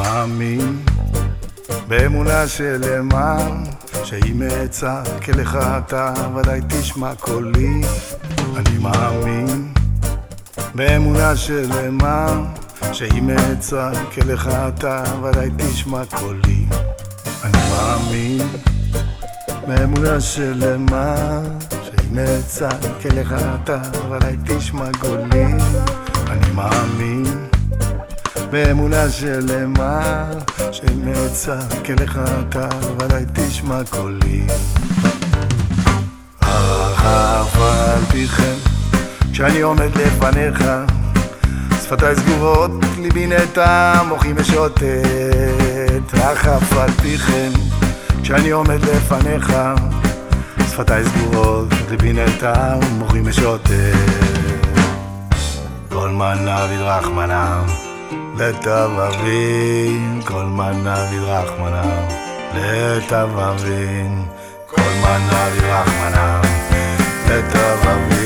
מאמין באמונה שלמה שאם אצעק אליך אתה ודאי תשמע קולי. אני מאמין באמונה שלמה שאם אצעק אליך אתה ודאי תשמע קולי. אני מאמין באמונה שלמה שהנה כלך אתה, עלי תשמע גולי אני מאמין באמונה שלמה שהנה כלך אתה, עלי תשמע קולי הרחב על פיכם כשאני עומד לפניך שפתיי סגורות, ליבי נטע, מוחי משוטט, רחף על פיכם כשאני עומד לפניך. שפתיי סגורות, ליבי נטע, מוחי משוטט. כל מנה ודרחמנה לטבבין, כל מנה ודרחמנה לטבבין, כל מנה ודרחמנה לטבבין,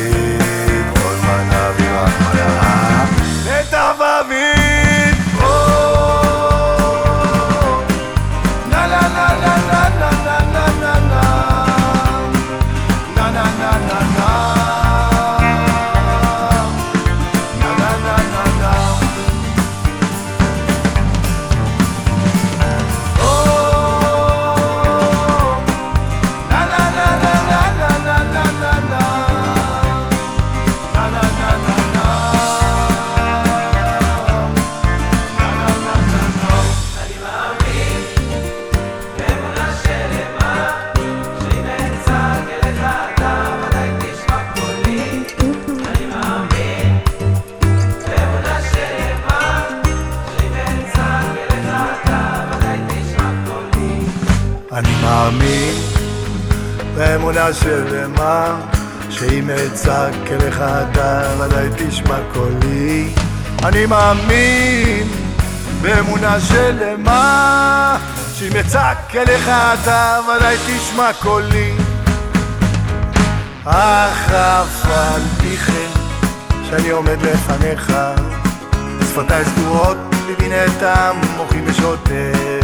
אני מאמין באמונה שלמה שאם אצעק אליך אתה ודאי תשמע קולי. אני מאמין באמונה שלמה שאם אצעק אליך אתה ודאי תשמע קולי. אך אף על פי כן שאני עומד לפניך שפתיי סגורות, ליבי נטע, מוחי משוטט